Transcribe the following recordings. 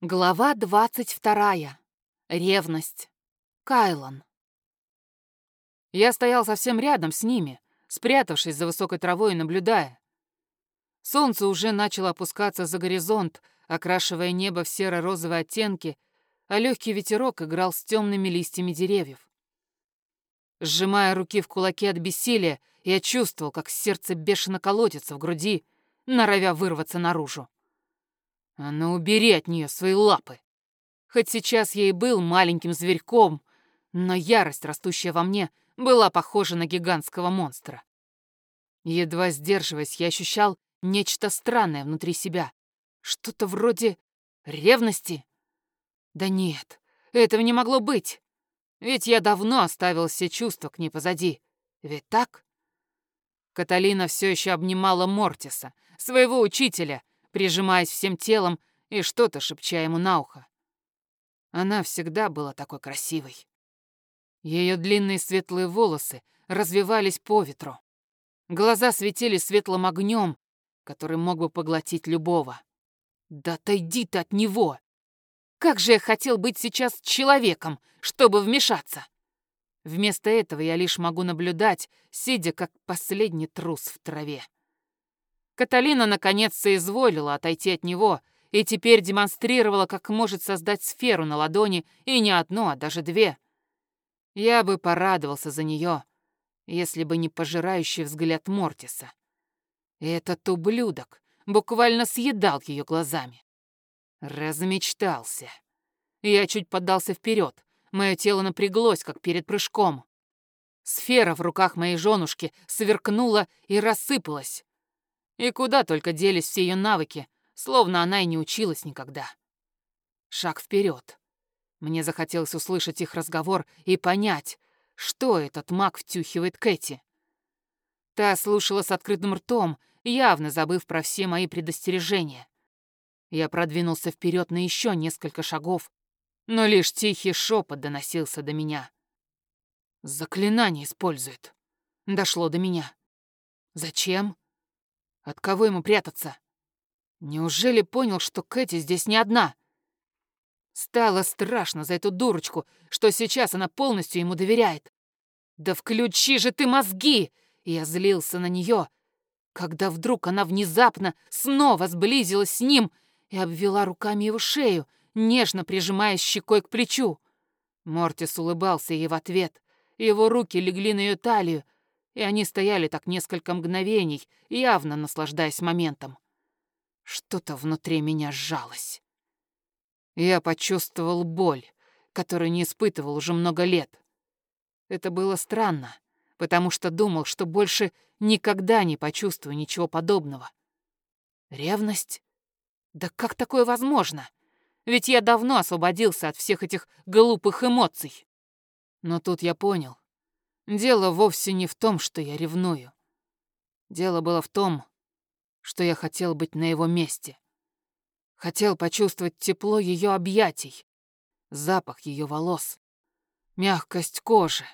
Глава двадцать вторая. Ревность. Кайлан. Я стоял совсем рядом с ними, спрятавшись за высокой травой и наблюдая. Солнце уже начало опускаться за горизонт, окрашивая небо в серо-розовые оттенки, а легкий ветерок играл с темными листьями деревьев. Сжимая руки в кулаки от бессилия, я чувствовал, как сердце бешено колотится в груди, норовя вырваться наружу. А ну убери от нее свои лапы. Хоть сейчас я и был маленьким зверьком, но ярость, растущая во мне, была похожа на гигантского монстра. Едва сдерживаясь, я ощущал нечто странное внутри себя. Что-то вроде ревности. Да нет, этого не могло быть. Ведь я давно оставил все чувства к ней позади. Ведь так? Каталина все еще обнимала Мортиса, своего учителя, прижимаясь всем телом и что-то шепча ему на ухо. Она всегда была такой красивой. Ее длинные светлые волосы развивались по ветру. Глаза светили светлым огнем, который мог бы поглотить любого. Да отойди ты от него! Как же я хотел быть сейчас человеком, чтобы вмешаться! Вместо этого я лишь могу наблюдать, сидя как последний трус в траве. Каталина наконец соизволила отойти от него и теперь демонстрировала, как может создать сферу на ладони, и не одну, а даже две. Я бы порадовался за нее, если бы не пожирающий взгляд Мортиса. Этот ублюдок буквально съедал ее глазами. Размечтался. Я чуть поддался вперед. Мое тело напряглось, как перед прыжком. Сфера в руках моей женушки сверкнула и рассыпалась. И куда только делись все ее навыки, словно она и не училась никогда. Шаг вперед. Мне захотелось услышать их разговор и понять, что этот маг втюхивает Кэти. Та слушала с открытым ртом, явно забыв про все мои предостережения. Я продвинулся вперед на еще несколько шагов, но лишь тихий шепот доносился до меня. Заклинание использует. Дошло до меня. Зачем? От кого ему прятаться? Неужели понял, что Кэти здесь не одна? Стало страшно за эту дурочку, что сейчас она полностью ему доверяет. «Да включи же ты мозги!» Я злился на нее, когда вдруг она внезапно снова сблизилась с ним и обвела руками его шею, нежно прижимаясь щекой к плечу. Мортис улыбался ей в ответ. Его руки легли на ее талию, и они стояли так несколько мгновений, явно наслаждаясь моментом. Что-то внутри меня сжалось. Я почувствовал боль, которую не испытывал уже много лет. Это было странно, потому что думал, что больше никогда не почувствую ничего подобного. Ревность? Да как такое возможно? Ведь я давно освободился от всех этих глупых эмоций. Но тут я понял, Дело вовсе не в том, что я ревную. Дело было в том, что я хотел быть на его месте. Хотел почувствовать тепло ее объятий, запах ее волос, мягкость кожи.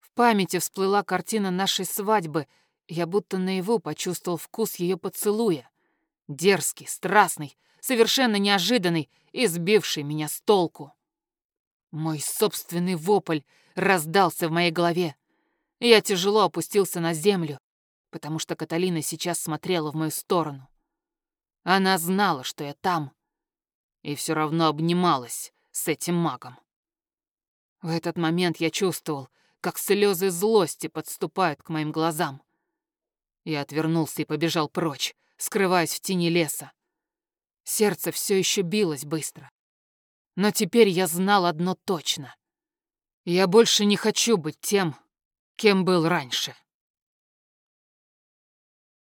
В памяти всплыла картина нашей свадьбы, я будто наяву почувствовал вкус ее поцелуя. Дерзкий, страстный, совершенно неожиданный и сбивший меня с толку. Мой собственный вопль раздался в моей голове. Я тяжело опустился на землю, потому что Каталина сейчас смотрела в мою сторону. Она знала, что я там, и все равно обнималась с этим магом. В этот момент я чувствовал, как слезы злости подступают к моим глазам. Я отвернулся и побежал прочь, скрываясь в тени леса. Сердце все еще билось быстро. Но теперь я знал одно точно. Я больше не хочу быть тем, кем был раньше.